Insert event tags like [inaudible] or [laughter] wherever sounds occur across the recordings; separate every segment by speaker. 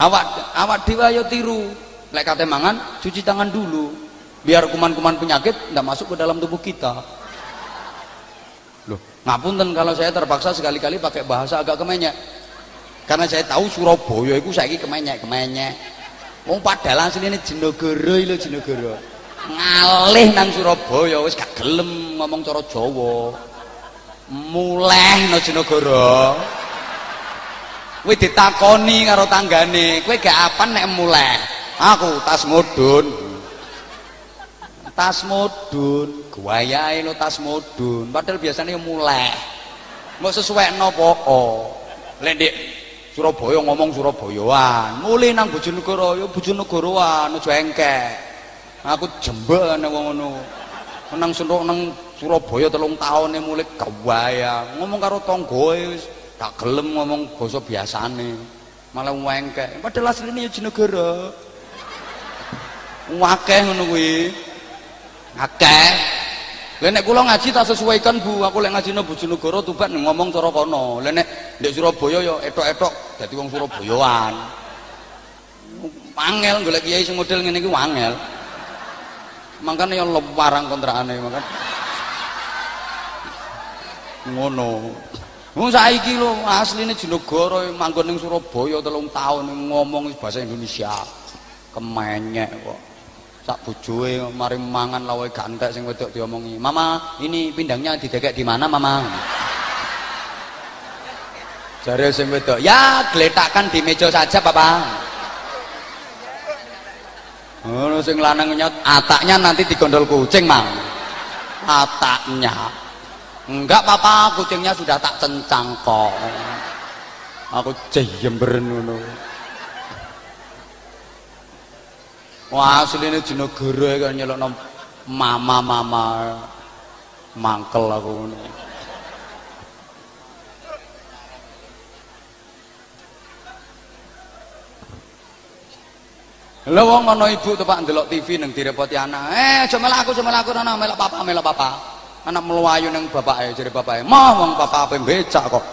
Speaker 1: awak awak dewa ayo tiru. Lek kate mangan cuci tangan dulu. Biar kuman-kuman penyakit tidak masuk ke dalam tubuh kita. Loh ngapunten kalau saya terpaksa sekali-kali pakai bahasa agak kemenyek. Karena saya tahu Surabaya itu saya kemenyek kemenyek. Wong padahal asline Jenegara lho Jenegara ngalih nang Surabaya wis gak gelem ngomong cara Jawa. Muleh no Jenegara kowe ditakoni karo tanggane. Kowe gak apa nek muleh aku tas mudun. Tas mudun. Guayae no tas mudun. Padahal biasanya muleh mau sesuai no poko lendek Surabaya ngomong Surabayaan mulai nang Bojonegoro ya Bojonegoran aja engkek. Aku jemben wong ngono. Nang senuk nang Surabaya telung tahun mulai gawaya ngomong karo tanggoe wis tak gelem ngomong basa biasane. Malah wengkek. Padahal asline ya jenegara akeh ngono kuwi. Akeh lha nek kula ngaji tak sesuaikan Bu. Aku lek ngajine Bojonegoro tubat ngomong cara kono. Lha nek ndek Surabaya ya etok-etok dadi wong Surabayaan angel golek kiai sing model ngene iki angel makanya yang leparang kontrakane makan ngono Wong saiki lho asline Jenegara manggon ning Surabaya telung tahun ngomong bahasa Indonesia. Kemenyek kok. Sak bojoe mari mangan lawe gantek sing wedok diomongi. "Mama, ini pindangnya didekek di mana, Mama?" Jare sing wedok, "Ya, geletakkan di meja saja, Papa." Ngono sing lanang nyot, ataknya nanti digondol kucing, Mang. Ataknya. Enggak papa, kucingnya sudah tak cencang kok. Aku jember ngono. Wah, asline jenegara kan nyelokno mama-mama mangkel aku ngono. Lha ana ibu tepak ndelok TV ning direpoti anak. Eh, aja aku, aja aku, ana melak papa, melak papa. Anak melayu ning bapake, jare bapake, "Mah wong papa ape becak kok."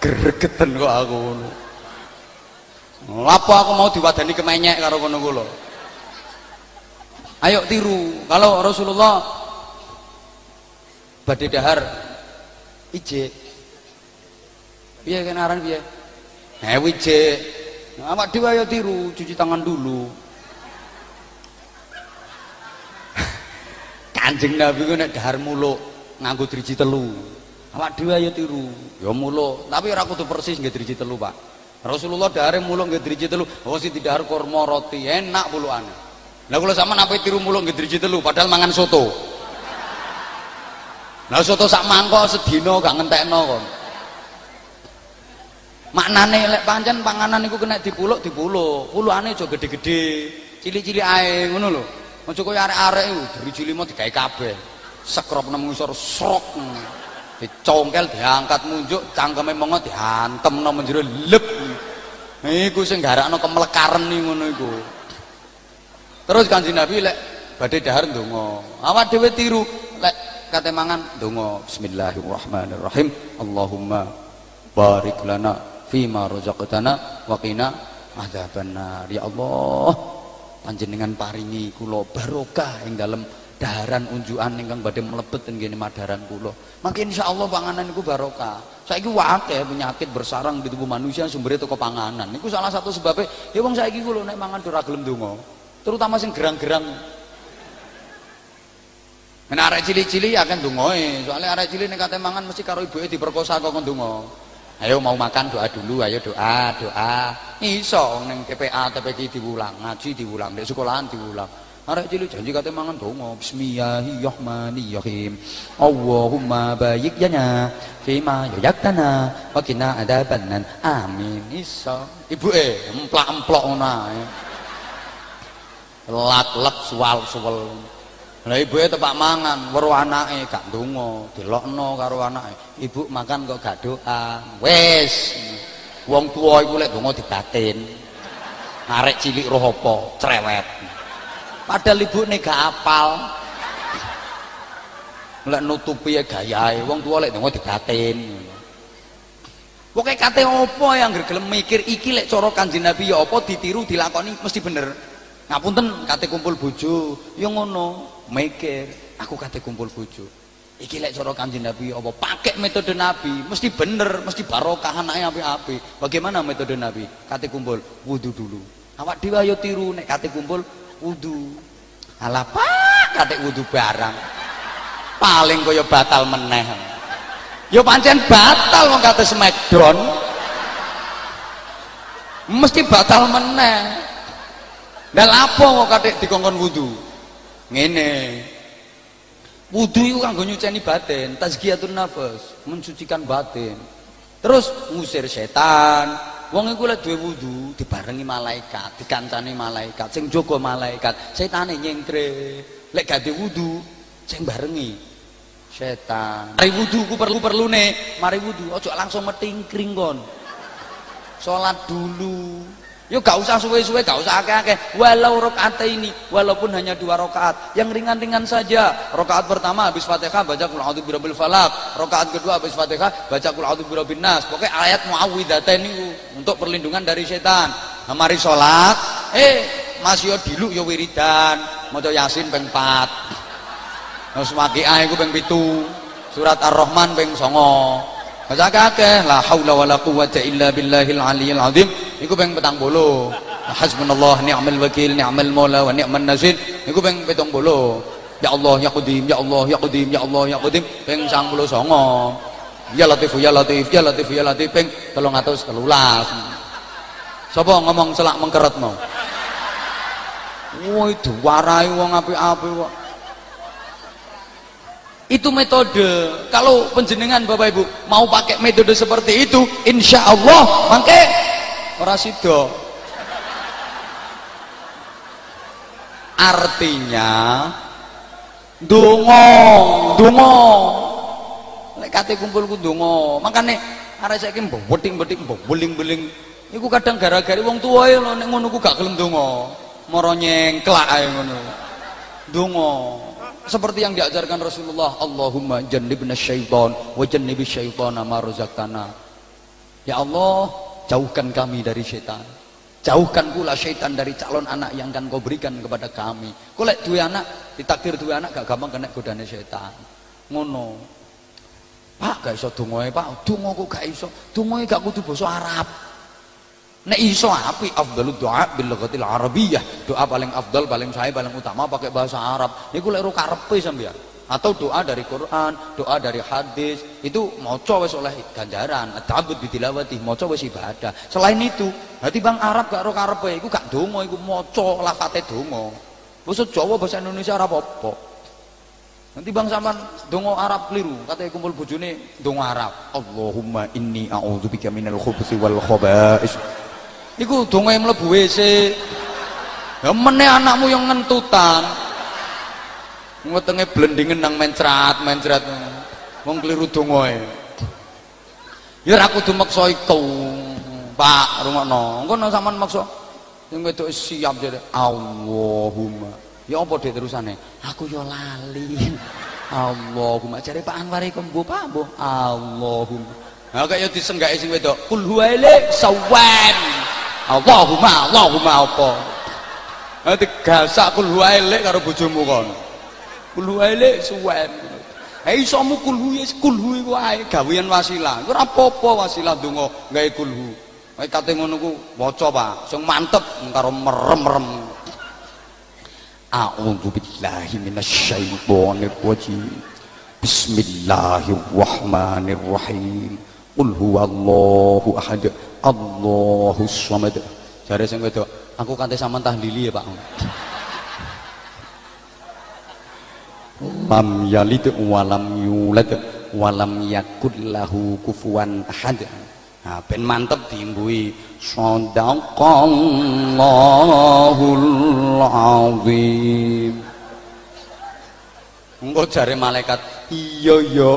Speaker 1: Gregeten kok aku. Lapo aku mau diwadani kemenyek karo ngono kula. Ayo tiru. Kalau Rasulullah badhe dahar ije piye kan aran piye eh wije awak dhewe ayo tiru cuci tangan dulu. [laughs] Kanjeng Nabi ku nek dahar muluk nganggo driji telu. Awak dhewe ayo tiru. Ya muluk tapi ora kudu persis nggih driji telu Pak. Rasulullah dahare muluk nggih driji telu oh si dahar kurma roti enak mulukane. Lah kula sampean apa tiru muluk nggih driji telu padahal mangan soto. Lah soto sak mangkok sedina gak ngentekno kon. Maknane lek pancen panganan iku kena dipuluk dipuluk. Pulukane aja gede-gede, cilik-cilik ae ngono lho. Aja koyo arek-arek iku driji limo digawe kabeh. Sekrop nang ngisor srok. Dicongkel diangkat munjuk cangkeme mongo dihantemno menjero lep. Iku sing garakno kemlekaren ngono iku. Terus Kanjeng Nabi lek badhe dahar ndonga. Awak dhewe tiru lek kate mangan donga bismillahirrahmanirrahim Allahumma barik lana fima razaqtana wa qina adzabannar. Ya Allah panjenengan paringi kula barokah ing dalem daharan unjukan ingkang badhe mlebet ing kene madaran kula. Mangke insyaallah panganan iku barokah. Saiki akeh penyakit bersarang di tubuh manusia sumbernya teko panganan. Niku salah satu sebabnya ya wong saiki kula nek mangan ora gelem terutama sing gerang-gerang. Nek arek cilik-cilik ya kan dongoe. Soalnya arek cilik nek kate mangan mesti karo ibuke diperkosa kok ndonga. Ayo mau makan doa dulu, ayo doa, doa. Iso ning TPA, TPK diulang, ngaji diulang, nek sekolahan diulang. Arek cilik janji kate mangan donga. Bismillahirrahmanirrahim. Allahumma bayyik lana fima yayaktana wa qina adzabannar. Amin. Iso. Ibuke emplak-emplok ngono ae. Lak-lak suwal-suwal. Lah ibuke tepak mangan, weruh anake gak ndonga, dilokno karo anake. Ibu makan kok gak doa. Wis. Wong tuwa iku lek ndonga dibatin. Arek cilik roh apa? Cerewet. Padahal ibune gak apal. lek nutupi ya gayae wong tuwa lek ndonga dibatin Pokoke kate apa yang gelem mikir iki lek cara Kanjeng Nabi ya apa ditiru dilakoni mesti bener. Ngapunten kate kumpul bojo, ya ngono, mikir aku kate kumpul bojo. Iki lek cara Kanjeng Nabi apa pakai metode Nabi mesti bener, mesti barokah anake apik-apik. Bagaimana metode Nabi? Kate kumpul wudu dulu. Awak dhewe ayo tiru nek kate kumpul wudu. Alah pak kate wudu barang. Paling kaya batal meneh. Ya pancen batal wong kate smackdown. Mesti batal meneh. Dan apa kok kate dikongkon wudu? Ngene. Wudu itu kanggo nyuceni batin, tazkiyatun nafas, mensucikan batin. Terus ngusir setan. Wong iku lek duwe wudu dibarengi malaikat, dikancani malaikat, sing jaga malaikat, setane nyengkre. Lek gak wudu, sing barengi setan mari wudhu ku perlu perlu nih mari wudhu ojo langsung metingkring kon sholat dulu yuk gak usah suwe-suwe gak usah akeh-akeh. Walau rokaat ini walaupun hanya dua rokaat yang ringan-ringan saja. Rokaat pertama habis fatihah baca kul a'udzu birabbil falak rokaat kedua habis fatihah baca kul a'udzu birabbin nas. Pokoknya ayat muawwidzatain ini untuk perlindungan dari setan. Nah, mari sholat. Eh masih dilu yo wiridan. Maca yasin peng 4 Terus waqiah iku ping 7. Surat Ar-Rahman ping 9. Baca akeh la haula wala quwwata illa billahil aliyil azim iku ping 40. Hasbunallah ni'mal wakil ni'mal maula wa ni'man nasir iku ping 70. Ya Allah ya Qadim ya Allah ya Qadim ya Allah ya Qadim ping 99. Ya Latif ya Latif ya Latif ya Latif ping 313. Sapa ngomong selak mengkeret mau? Woi diwarai wong apik-apik kok itu metode. Kalau penjenengan bapak ibu mau pakai metode seperti itu insya Allah mangke ora sido artinya dungo dungo lek kate kumpul ku dungo makane arek saiki mbok beling-beling iku kadang gara-gara wong tuwa lho nek ngono ku gak gelem donga mara nyengklak ae ngono. Donga seperti yang diajarkan Rasulullah Allahumma jannibna syaitan wa jannibi syaitana ma razaqtana. Ya Allah jauhkan kami dari syaitan. Jauhkan pula syaitan dari calon anak yang akan kau berikan kepada kami. Kau dua anak ditakdir dua anak gak gampang kena godane syaitan. Ngono. Pak gak iso dongoe pak. Dongo kok gak iso. Dongoe gak kudu basa Arab Nek iso api afdalu doa bil lughatil arabiyyah. Doa paling afdal, paling sahih, paling utama pakai bahasa Arab. Niku lek karepe sampeyan. Atau doa dari Quran, doa dari hadis, itu maca wis oleh ganjaran. Ta'abbud bitilawati, maca wis ibadah. Selain itu, berarti bang Arab gak ro karepe, iku gak donga, iku maca lafate donga. Basa Jawa bahasa Indonesia ora apa-apa. Nanti bang sampean dongo Arab keliru, katanya kumpul bojone dongo Arab. Allahumma inni a'udzubika minal khubuthi wal khaba'is iku donga mlebu WC ya anakmu yang ngentutan. Ngwetenge blendingen nang mencrat mencrat. Wong keliru dongae ya ora kudu maksa iku Pak rungokno. Engko nang sampean maksa sing wedok siap jare Allahumma. Ya apa dek terusane? Aku ya lali. Allahumma. Jare Pak Anwar iku mbuh Pak mbuh. Allahumma. Ha kaya disenggake sing wedok kul sawan Allahumma Allahumma apa nanti gasak kul elek karo bojomu kon kul elek suwen ha isomu kulhu ya kulhu iku ae gawean wasilah ora apa-apa wasilah donga gawe kulhu Kae kate ngono ku waca, Pak. Sing mantep karo merem-merem. A'udzu billahi minasyaitonir rajim. Bismillahirrahmanirrahim. Qul huwallahu ahad. Allahu samad. Jare sing wedok, aku kante sampean tahlili ya, Pak. Lam yalid walam yulad walam yakul lahu kufuwan ahad. Nah, ben mantep diimbui sadaqallahul azim. Engko jare malaikat, iya iya.